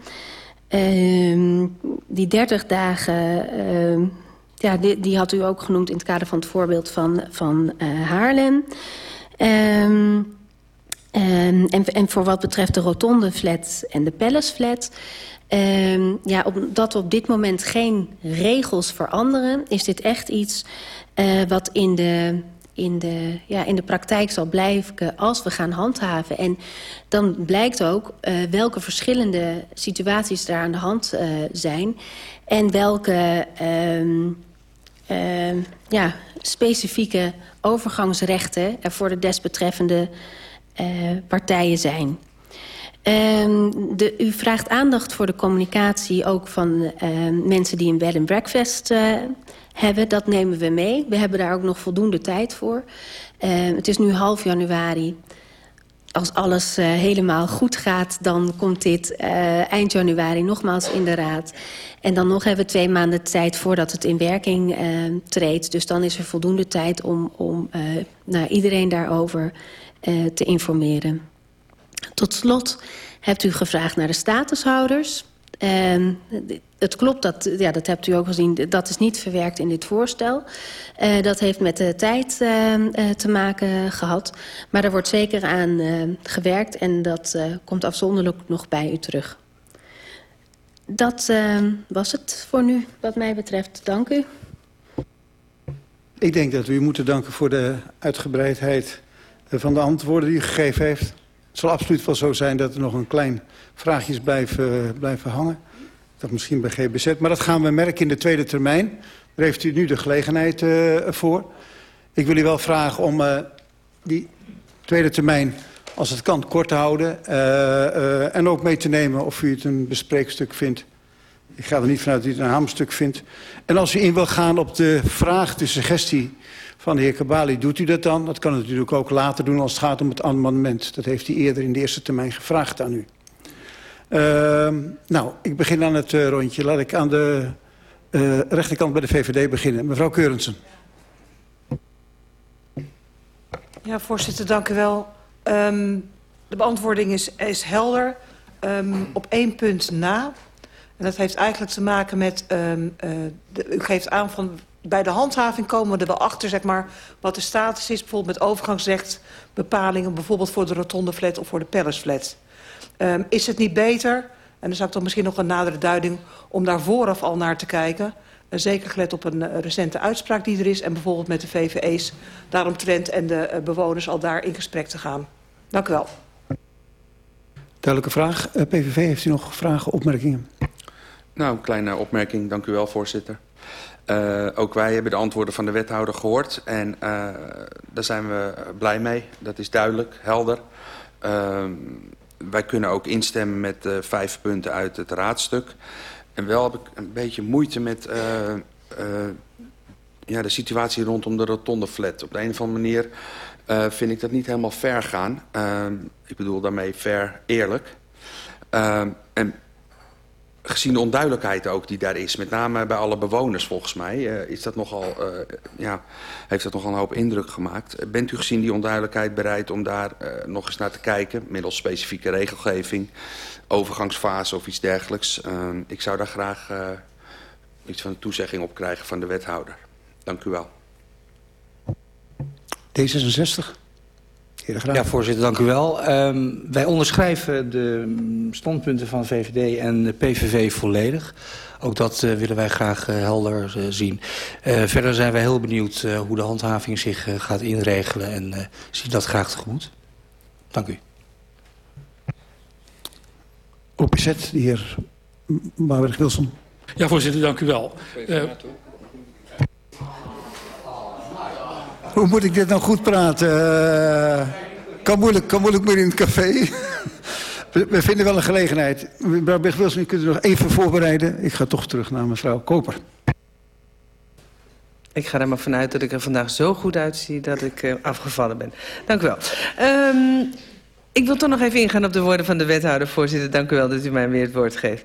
Uh, die 30 dagen, ja, die, die, had u ook genoemd in het kader van het voorbeeld van, van Haarlem. Um, en, en, voor wat betreft de rotonde flat en de palace flat... Ja, omdat we op dit moment geen regels veranderen... is dit echt iets wat in de in de, ja, in de praktijk zal blijven als we gaan handhaven. En dan blijkt ook uh, welke verschillende situaties er aan de hand uh, zijn... en welke um, uh, ja, specifieke overgangsrechten er voor de desbetreffende partijen zijn. Um, de, u vraagt aandacht voor de communicatie ook van mensen die een bed and breakfast hebben. Dat nemen we mee. We hebben daar ook nog voldoende tijd voor. Uh, het is nu half januari. Als alles uh, helemaal goed gaat, dan komt dit uh, eind januari nogmaals in de raad. En dan nog hebben we twee maanden tijd voordat het in werking treedt. Dus dan is er voldoende tijd om, om nou, iedereen daarover te informeren. Tot slot hebt u gevraagd naar de statushouders... Um, het klopt, dat, ja, dat hebt u ook gezien, dat is niet verwerkt in dit voorstel. Uh, dat heeft met de tijd uh, uh, te maken gehad. Maar er wordt zeker aan gewerkt en dat komt afzonderlijk nog bij u terug. Dat was het voor nu wat mij betreft. Dank u. Ik denk dat we u moeten danken voor de uitgebreidheid van de antwoorden die u gegeven heeft. Het zal absoluut wel zo zijn dat er nog een klein vraagjes blijven, blijven hangen. Dat misschien bij GBZ. Maar dat gaan we merken in de tweede termijn. Daar heeft u nu de gelegenheid uh, voor. Ik wil u wel vragen om uh, die tweede termijn, als het kan, kort te houden. Uh, en ook mee te nemen of u het een bespreekstuk vindt. Ik ga er niet vanuit dat u het een hamerstuk vindt. En als u in wil gaan op de vraag, de suggestie van de heer Kabali, doet u dat dan? Dat kan u natuurlijk ook later doen als het gaat om het amendement. Dat heeft hij eerder in de eerste termijn gevraagd aan u. Uh, nou, ik begin aan het uh, rondje. Laat ik aan de uh, rechterkant bij de VVD beginnen. Mevrouw Keurensen. Ja, voorzitter, dank u wel. Um, de beantwoording is, is helder. Um, op één punt na. En dat heeft eigenlijk te maken met... Um, uh, u geeft aan van... Bij de handhaving komen we er wel achter, zeg maar, wat de status is. Bijvoorbeeld met overgangsrechtbepalingen, bijvoorbeeld voor de rotonde flat of voor de palace. Um, is het niet beter, en dan zou ik dan misschien nog een nadere duiding... om daar vooraf al naar te kijken... Uh, zeker gelet op een uh, recente uitspraak die er is... en bijvoorbeeld met de VVE's daaromtrent en de uh, bewoners al daar in gesprek te gaan. Dank u wel. Duidelijke vraag. PVV, heeft u nog vragen, opmerkingen? Nou, een kleine opmerking. Dank u wel, voorzitter. Uh, ook wij hebben de antwoorden van de wethouder gehoord. En uh, daar zijn we blij mee. Dat is duidelijk, helder. Uh, wij kunnen ook instemmen met uh, vijf punten uit het raadstuk. En wel heb ik een beetje moeite met uh, uh, ja, de situatie rondom de rotonde flat. Op de een of andere manier vind ik dat niet helemaal ver gaan. Ik bedoel daarmee ver eerlijk. En gezien de onduidelijkheid ook die daar is, met name bij alle bewoners volgens mij, uh, is dat nogal, uh, ja, heeft dat nogal een hoop indruk gemaakt. Bent u gezien die onduidelijkheid bereid om daar uh, nog eens naar te kijken, middels specifieke regelgeving, overgangsfase of iets dergelijks? Ik zou daar graag iets van een toezegging op krijgen van de wethouder. Dank u wel. D66. Ja, voorzitter, dank u wel. Um, wij onderschrijven de standpunten van VVD en de PVV volledig. Ook dat uh, willen wij graag uh, helder uh, zien. verder zijn wij heel benieuwd hoe de handhaving zich gaat inregelen... en zien dat graag tegemoet. Dank u. OPZ, de heer Bouwberg-Wilson. Ja, voorzitter, dank u wel. Hoe moet ik dit nou goed praten? Uh, kan, moeilijk, kan moeilijk meer in het café. *laughs* we, vinden wel een gelegenheid. Mevrouw Berg-Wilson, u kunt u nog even voorbereiden. Ik ga toch terug naar mevrouw Koper. Ik ga er maar vanuit dat ik er vandaag zo goed uitzie dat ik uh, afgevallen ben. Dank u wel. Um, ik wil toch nog even ingaan op de woorden van de wethouder, voorzitter. Dank u wel dat u mij weer het woord geeft.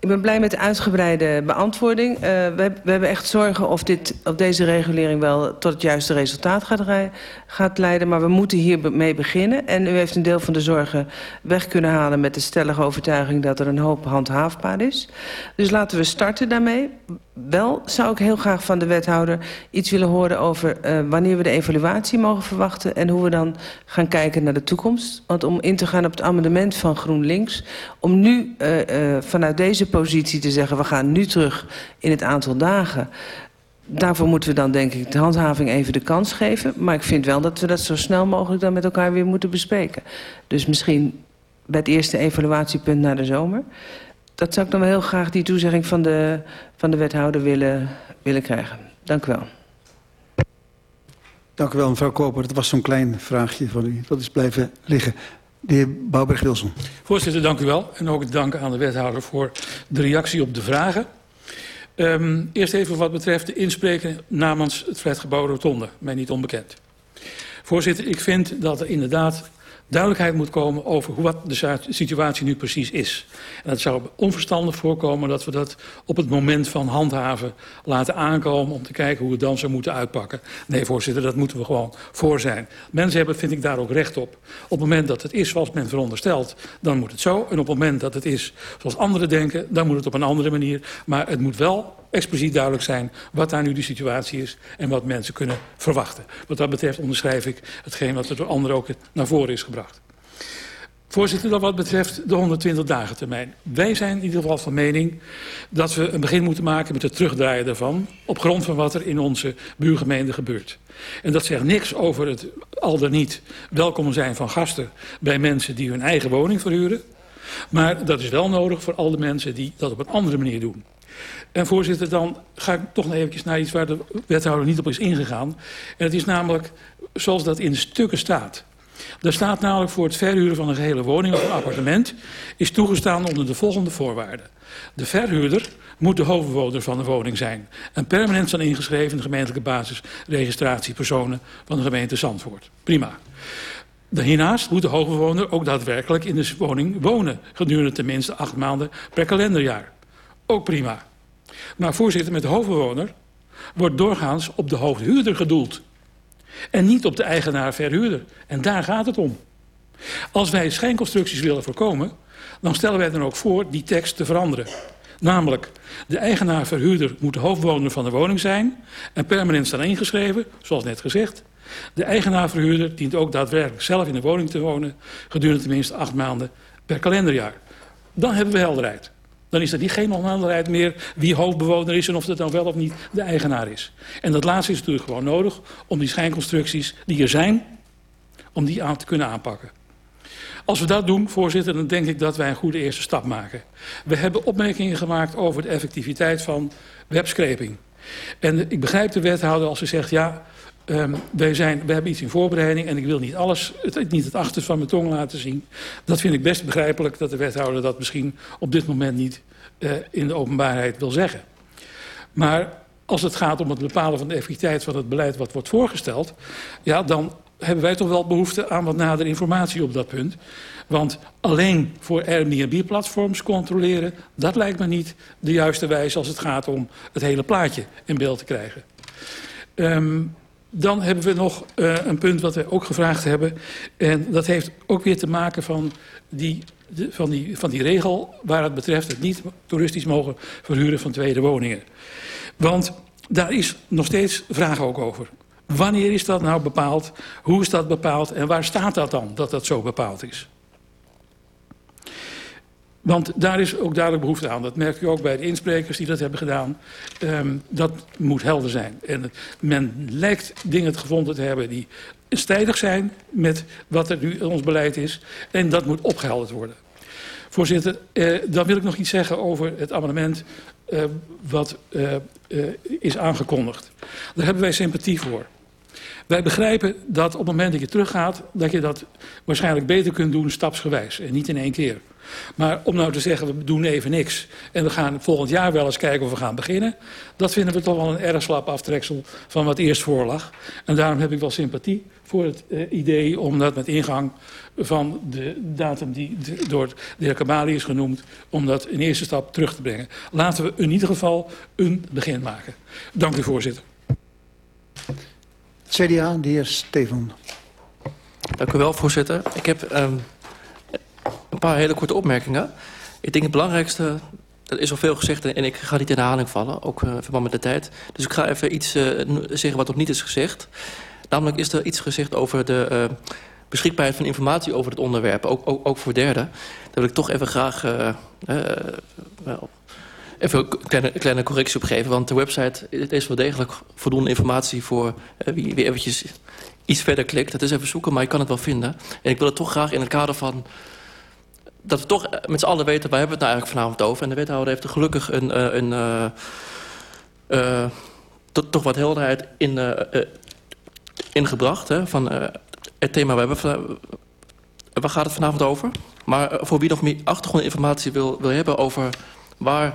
Ik ben blij met de uitgebreide beantwoording. Uh, we, we hebben echt zorgen of, dit, of deze regulering wel tot het juiste resultaat gaat, gaat leiden. Maar we moeten hiermee beginnen. En u heeft een deel van de zorgen weg kunnen halen met de stellige overtuiging dat er een hoop handhaafbaar is. Dus laten we starten daarmee. Wel zou ik heel graag van de wethouder iets willen horen over uh, wanneer we de evaluatie mogen verwachten en hoe we dan gaan kijken naar de toekomst. Want om in te gaan op het amendement van GroenLinks, om nu uh, vanuit deze positie te zeggen we gaan nu terug in het aantal dagen. Daarvoor moeten we dan denk ik de handhaving even de kans geven. Maar ik vind wel dat we dat zo snel mogelijk dan met elkaar weer moeten bespreken. Dus misschien bij het eerste evaluatiepunt na de zomer dat zou ik dan wel heel graag die toezegging van de, van de wethouder willen, willen krijgen. Dank u wel. Dank u wel, mevrouw Koper. Dat was zo'n klein vraagje van u. Dat is blijven liggen. De heer Bouwberg-Wilson. Voorzitter, dank u wel. En ook dank aan de wethouder voor de reactie op de vragen. Um, eerst even wat betreft de inspreken namens het flatgebouw Rotonde. Mij niet onbekend. Voorzitter, ik vind dat er inderdaad duidelijkheid moet komen over hoe, wat de situatie nu precies is. En het zou onverstandig voorkomen dat we dat op het moment van handhaven laten aankomen om te kijken hoe het dan zou moeten uitpakken. Nee, voorzitter, dat moeten we gewoon voor zijn. Mensen hebben, vind ik, daar ook recht op. Op het moment dat het is zoals men veronderstelt, dan moet het zo. En op het moment dat het is zoals anderen denken, dan moet het op een andere manier. Maar het moet wel expliciet duidelijk zijn wat daar nu de situatie is en wat mensen kunnen verwachten. Wat dat betreft onderschrijf ik hetgeen wat er door anderen ook naar voren is gebracht. Voorzitter, dan wat betreft de 120 dagen termijn. Wij zijn in ieder geval van mening dat we een begin moeten maken met het terugdraaien daarvan... op grond van wat er in onze buurgemeente gebeurt. En dat zegt niks over het al dan niet welkom zijn van gasten... bij mensen die hun eigen woning verhuren. Maar dat is wel nodig voor al de mensen die dat op een andere manier doen. En voorzitter, dan ga ik toch nog eventjes naar iets waar de wethouder niet op is ingegaan. En dat is namelijk zoals dat in stukken staat. Er staat namelijk voor het verhuren van een gehele woning of een appartement... is toegestaan onder de volgende voorwaarden. De verhuurder moet de hoofdbewoner van de woning zijn... en permanent zijn ingeschreven in de gemeentelijke basis... registratiepersonen van de gemeente Zandvoort. Prima. Hiernaast moet de hoofdbewoner ook daadwerkelijk in de woning wonen... gedurende tenminste acht maanden per kalenderjaar. Ook prima. Maar voorzitter, met de hoofdbewoner wordt doorgaans op de hoofdhuurder gedoeld... En niet op de eigenaar-verhuurder. En daar gaat het om. Als wij schijnconstructies willen voorkomen... dan stellen wij dan ook voor die tekst te veranderen. Namelijk, de eigenaar-verhuurder moet de hoofdwoner van de woning zijn... en permanent staan ingeschreven, zoals net gezegd. De eigenaar-verhuurder dient ook daadwerkelijk zelf in de woning te wonen... gedurende tenminste acht maanden per kalenderjaar. Dan hebben we helderheid. Dan is er niet geen onhandelheid meer wie hoofdbewoner is... en of dat dan wel of niet de eigenaar is. En dat laatste is natuurlijk gewoon nodig om die schijnconstructies die er zijn... om die aan te kunnen aanpakken. Als we dat doen, voorzitter, dan denk ik dat wij een goede eerste stap maken. We hebben opmerkingen gemaakt over de effectiviteit van webscraping. En ik begrijp de wethouder als ze zegt... ja, Um, wij, zijn, we hebben iets in voorbereiding en ik wil niet alles, niet het achter van mijn tong laten zien. Dat vind ik best begrijpelijk dat de wethouder dat misschien op dit moment niet uh, in de openbaarheid wil zeggen. Maar als het gaat om het bepalen van de effectiviteit van het beleid wat wordt voorgesteld, ja, dan hebben wij toch wel behoefte aan wat nadere informatie op dat punt. Want alleen voor Airbnb-platforms controleren, dat lijkt me niet de juiste wijze als het gaat om het hele plaatje in beeld te krijgen. Um, dan hebben we nog uh, een punt wat we ook gevraagd hebben. En dat heeft ook weer te maken van die, van die, van die regel... waar het betreft het niet toeristisch mogen verhuren van tweede woningen. Want daar is nog steeds vraag ook over. Wanneer is dat nou bepaald? Hoe is dat bepaald? En waar staat dat dan, dat dat zo bepaald is? Want daar is ook duidelijk behoefte aan. Dat merk je ook bij de insprekers die dat hebben gedaan. Um, dat moet helder zijn. En men lijkt dingen gevonden te hebben die strijdig zijn met wat er nu in ons beleid is. En dat moet opgehelderd worden. Voorzitter, eh, dan wil ik nog iets zeggen over het amendement uh, wat uh, uh, is aangekondigd. Daar hebben wij sympathie voor. Wij begrijpen dat op het moment dat je teruggaat... dat je dat waarschijnlijk beter kunt doen stapsgewijs en niet in één keer. Maar om nou te zeggen, we doen even niks... en we gaan volgend jaar wel eens kijken of we gaan beginnen... dat vinden we toch wel een erg slap aftreksel van wat eerst voorlag. En daarom heb ik wel sympathie voor het uh, idee om dat met ingang van de datum die door de heer Kabali is genoemd... om dat in eerste stap terug te brengen. Laten we in ieder geval een begin maken. Dank u, voorzitter. CDA, de heer Steven. Dank u wel, voorzitter. Ik heb um, een paar hele korte opmerkingen. Ik denk het belangrijkste, er is al veel gezegd en ik ga niet in herhaling vallen, ook uh, verband met de tijd. Dus ik ga even iets uh, zeggen wat nog niet is gezegd. Namelijk is er iets gezegd over de uh, beschikbaarheid van informatie over het onderwerp, ook, ook, ook voor derden. Daar wil ik toch even graag even een kleine, correctie op geven. Want de website het is wel degelijk voldoende informatie voor wie, wie eventjes iets verder klikt. Dat is even zoeken, maar je kan het wel vinden. En ik wil het toch graag in het kader van... dat we toch met z'n allen weten, waar hebben we het nou eigenlijk vanavond over. En de wethouder heeft er gelukkig een... Uh, een to, toch wat helderheid in, ingebracht. Hè, van het thema waar, we, waar gaat het vanavond over? Maar voor wie nog meer achtergrondinformatie wil, wil hebben over waar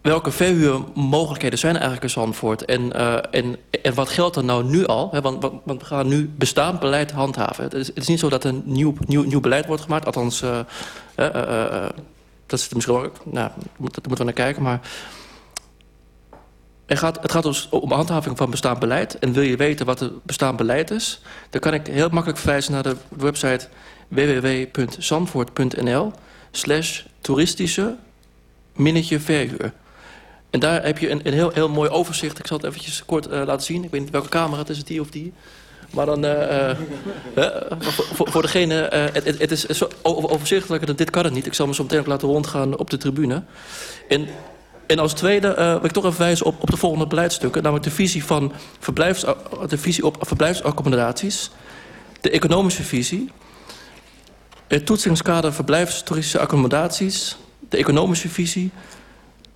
welke verhuurmogelijkheden zijn eigenlijk in Zandvoort? En, uh, en, wat geldt er nou nu al? Hè? Want, we gaan nu bestaand beleid handhaven. Het is, het is niet zo dat een nieuw, nieuw, nieuw beleid wordt gemaakt. Althans, uh, uh, dat is misschien wel... Nou, daar moeten we naar kijken, maar... Het gaat, het gaat dus om handhaving van bestaand beleid. En wil je weten wat het bestaand beleid is... dan kan ik heel makkelijk verwijzen naar de website www.zandvoort.nl slash toeristische minnetje verhuur. En daar heb je een, een heel, heel mooi overzicht. Ik zal het eventjes kort uh, laten zien. Ik weet niet welke camera het is, die of die. Maar dan, uh, uh, voor, voor, degene, het, het, het, is zo overzichtelijk, dat dit kan het niet. Ik zal me zo meteen ook laten rondgaan op de tribune. En, en als tweede wil ik toch even wijzen op, op de volgende beleidstukken. Namelijk de visie, van verblijfs, de visie op verblijfsaccommodaties. De economische visie. Het toetsingskader verblijfstoeristische accommodaties. De economische visie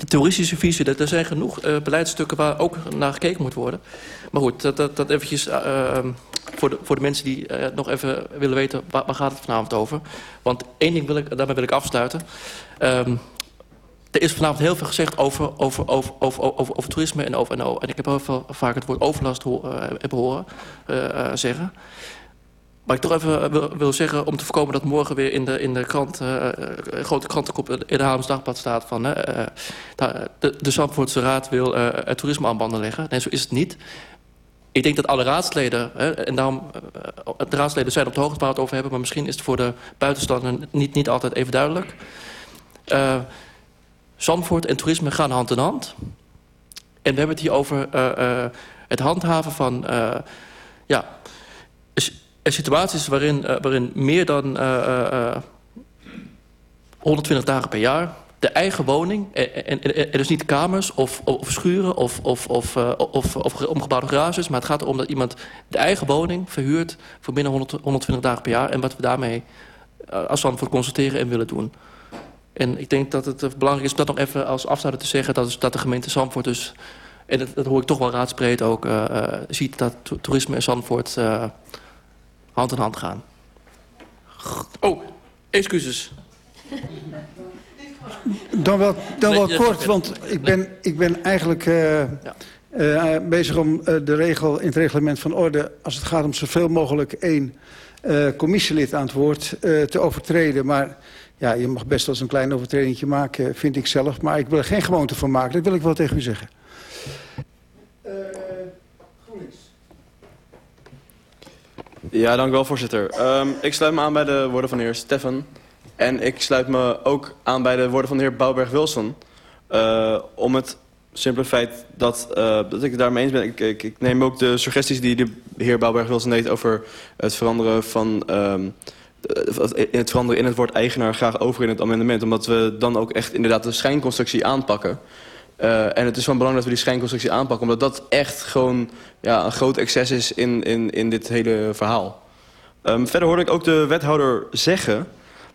toeristische visie, er zijn genoeg uh, beleidstukken waar ook naar gekeken moet worden. Maar goed, dat, dat, dat eventjes uh, voor, de, voor de mensen die uh, nog even willen weten waar, gaat het vanavond over. Want één ding wil ik, daarmee wil ik afsluiten. Um, er is vanavond heel veel gezegd over, over, over, over, over, over toerisme en over en, ik heb heel vaak het woord overlast ho horen zeggen. Maar ik toch even wil, wil, zeggen om te voorkomen dat morgen weer in de, in de krant... Uh, een grote krantenkop in de Haarlems Dagblad staat van... De, de Zandvoortse Raad wil het toerisme aan banden leggen. Nee, zo is het niet. Ik denk dat alle raadsleden, en daarom de raadsleden zijn op de hoogte waar het over hebben... maar misschien is het voor de buitenstaander niet, niet altijd even duidelijk. Zandvoort en toerisme gaan hand in hand. En we hebben het hier over het handhaven van... ja, situaties waarin, uh, waarin meer dan uh, uh, 120 dagen per jaar de eigen woning, en, en, en dus niet kamers of, of schuren of, of, of, of, of omgebouwde garages, maar het gaat erom dat iemand de eigen woning verhuurt voor binnen 100, 120 dagen per jaar en wat we daarmee als voor constateren en willen doen. En ik denk dat het belangrijk is om dat nog even als afsluiter te zeggen, dat, is, dat de gemeente Zandvoort dus, en dat, dat hoor ik toch wel raadsbreed ook, ziet dat toerisme in Zandvoort hand in hand gaan. Oh, excuses. Dan wel, dan wel kort, want ik ben, ik ben eigenlijk uh, uh, bezig om uh, de regel in het reglement van orde... als het gaat om zoveel mogelijk één commissielid aan het woord te overtreden. Maar ja, je mag best wel eens een klein overtreding maken, vind ik zelf. Maar ik wil er geen gewoonte van maken, dat wil ik wel tegen u zeggen. Ja, dank u wel, voorzitter. Um, ik sluit me aan bij de woorden van de heer Stefan. En ik sluit me ook aan bij de woorden van de heer Bouwberg-Wilson. Uh, om het simpele feit dat, uh, dat ik het daarmee eens ben. Ik, ik, neem ook de suggesties die de heer Bouwberg-Wilson deed... over het veranderen van... Um, het veranderen in het woord eigenaar graag over in het amendement. Omdat we dan ook echt inderdaad de schijnconstructie aanpakken. Uh, en het is van belang dat we die schijnconstructie aanpakken. Omdat dat echt gewoon ja, een groot excess is in, in, in dit hele verhaal. Um, verder hoorde ik ook de wethouder zeggen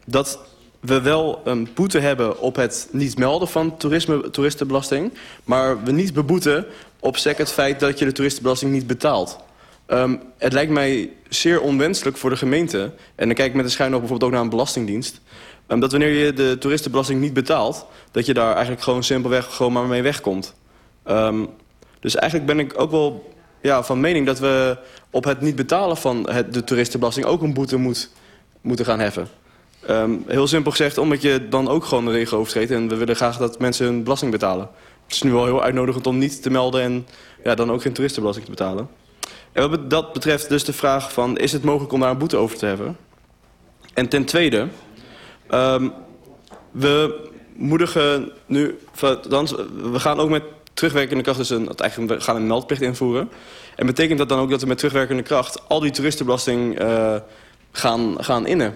dat we wel een boete hebben op het niet melden van toerisme, toeristenbelasting. Maar we niet beboeten op het feit dat je de toeristenbelasting niet betaalt. Um, het lijkt mij zeer onwenselijk voor de gemeente. En dan kijk ik met de schuin op bijvoorbeeld ook naar een belastingdienst. Um, dat wanneer je de toeristenbelasting niet betaalt... dat je daar eigenlijk gewoon simpelweg gewoon maar mee wegkomt. Um, dus eigenlijk ben ik ook wel ja, van mening dat we op het niet betalen van het, de toeristenbelasting... ook een boete moet, moeten gaan heffen. Um, heel simpel gezegd, omdat je dan ook gewoon de regel overtreedt... en we willen graag dat mensen hun belasting betalen. Het is nu wel heel uitnodigend om niet te melden... en ja, dan ook geen toeristenbelasting te betalen. En wat dat betreft dus de vraag van... is het mogelijk om daar een boete over te heffen? En ten tweede... Um, we moedigen nu... We gaan ook met terugwerkende kracht... Dus een, eigenlijk, we gaan een meldplicht invoeren. En betekent dat dan ook dat we met terugwerkende kracht... al die toeristenbelasting uh, gaan, gaan innen?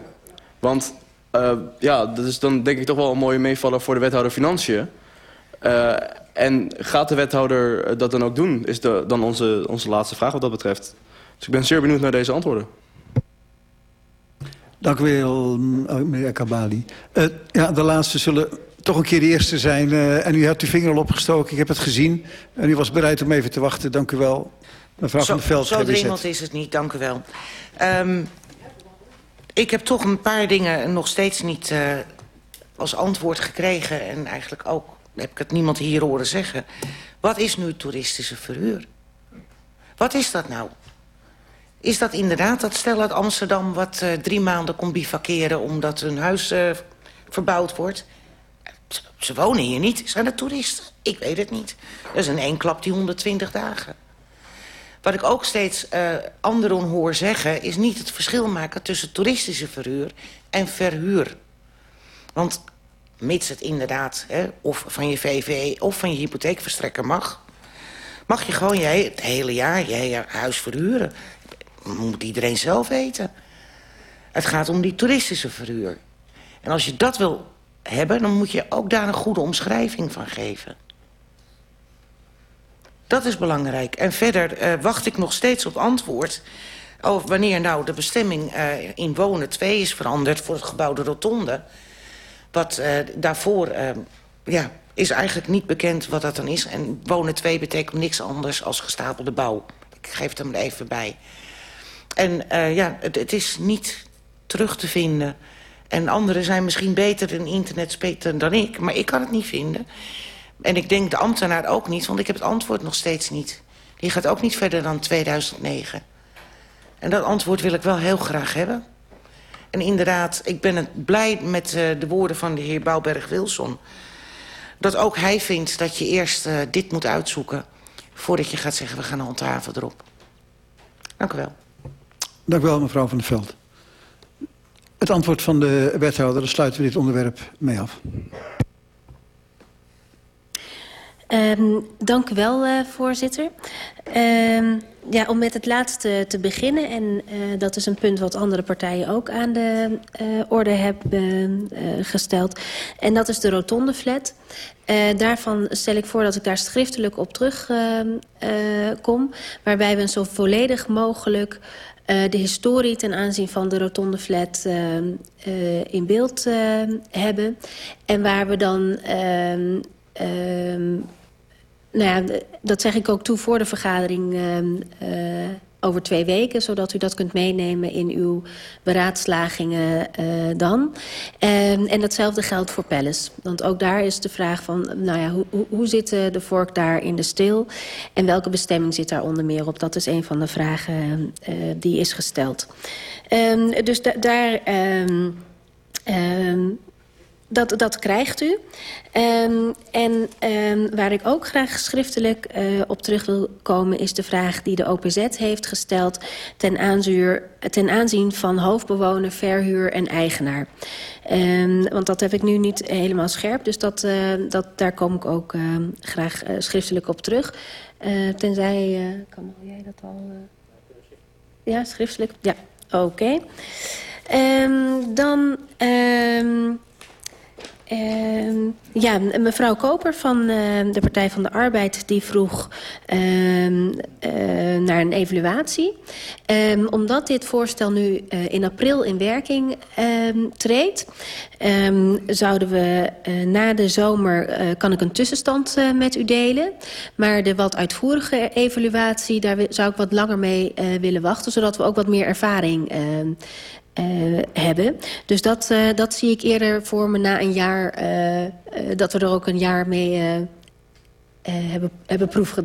Want uh, ja, dat is dan denk ik toch wel een mooie meevaller... voor de wethouder Financiën... Uh, en gaat de wethouder dat dan ook doen, is de, dan onze, onze laatste vraag wat dat betreft. Dus ik ben zeer benieuwd naar deze antwoorden. Dank u wel, meneer Kabali. Uh, ja, de laatste zullen toch een keer de eerste zijn. Uh, en u hebt uw vinger al opgestoken, ik heb het gezien. En u was bereid om even te wachten, dank u wel. Mevrouw zo, van der Veld. Zo dringend is het niet, dank u wel. Um, ik heb toch een paar dingen nog steeds niet uh, als antwoord gekregen... en eigenlijk ook heb ik het niemand hier horen zeggen. Wat is nu toeristische verhuur? Wat is dat nou? Is dat inderdaad dat stel uit Amsterdam... wat uh, drie maanden komt bivakeren omdat hun huis uh, verbouwd wordt? Ze, wonen hier niet. Zijn het toeristen? Ik weet het niet. Dat is een één klap die 120 dagen. Wat ik ook steeds uh, anderen hoor zeggen... is niet het verschil maken tussen toeristische verhuur en verhuur. Want mits het inderdaad hè, of van je VV of van je hypotheekverstrekker mag... mag je gewoon jij het hele jaar je huis verhuren. Moet iedereen zelf weten. Het gaat om die toeristische verhuur. En als je dat wil hebben, dan moet je ook daar een goede omschrijving van geven. Dat is belangrijk. En verder uh, wacht ik nog steeds op antwoord... over wanneer nou de bestemming uh, in wonen 2 is veranderd... voor het gebouw de Rotonde. Wat uh, daarvoor ja, is eigenlijk niet bekend wat dat dan is. En wonen 2 betekent niks anders als gestapelde bouw. Ik geef het hem even bij. En ja, het, het is niet terug te vinden... En anderen zijn misschien beter in internet dan ik. Maar ik kan het niet vinden. En ik denk de ambtenaar ook niet, want ik heb het antwoord nog steeds niet. Die gaat ook niet verder dan 2009. En dat antwoord wil ik wel heel graag hebben. En inderdaad, ik ben het blij met uh, de woorden van de heer Bouwberg-Wilson. Dat ook hij vindt dat je eerst uh, dit moet uitzoeken... voordat je gaat zeggen, we gaan handhaven erop. Dank u wel. Dank u wel, mevrouw Van der Veld. Het antwoord van de wethouder, dan sluiten we dit onderwerp mee af. Um, dank u wel, uh, voorzitter. Um, ja, om met het laatste te beginnen, en uh, dat is een punt wat andere partijen ook aan de uh, orde hebben gesteld. En dat is de rotonde flat. daarvan stel ik voor dat ik daar schriftelijk op terugkom, waarbij we zo volledig mogelijk uh, de historie ten aanzien van de rotonde flat uh, uh, in beeld hebben. En waar we dan... Ehm, ehm, nou ja, dat zeg ik ook toe voor de vergadering over twee weken... zodat u dat kunt meenemen in uw beraadslagingen uh, dan. En, en datzelfde geldt voor Palace. Want ook daar is de vraag van... nou ja, hoe, hoe zit de vork daar in de stil? En welke bestemming zit daar onder meer op? Dat is een van de vragen uh, die is gesteld. Um, dus da daar... Um, dat, dat krijgt u. Um, en um, waar ik ook graag schriftelijk uh, op terug wil komen... is de vraag die de OPZ heeft gesteld... ten, aanzuur, ten aanzien van hoofdbewoner, verhuur en eigenaar. Um, want dat heb ik nu niet helemaal scherp. Dus dat, uh, dat, daar kom ik ook graag uh, schriftelijk op terug. Tenzij... Kan jij dat al... Ja, schriftelijk? Ja, oké. Okay. Dan... Uh, ja, mevrouw Koper van uh, de Partij van de Arbeid... die vroeg uh, naar een evaluatie. Omdat dit voorstel nu uh, in april in werking treedt... Zouden we uh, na de zomer... Kan ik een tussenstand met u delen. Maar de wat uitvoerige evaluatie... daar zou ik wat langer mee willen wachten... zodat we ook wat meer ervaring uh, hebben. Dus dat, uh, dat zie ik eerder voor me na een jaar... Uh, dat we er ook een jaar mee hebben, hebben proef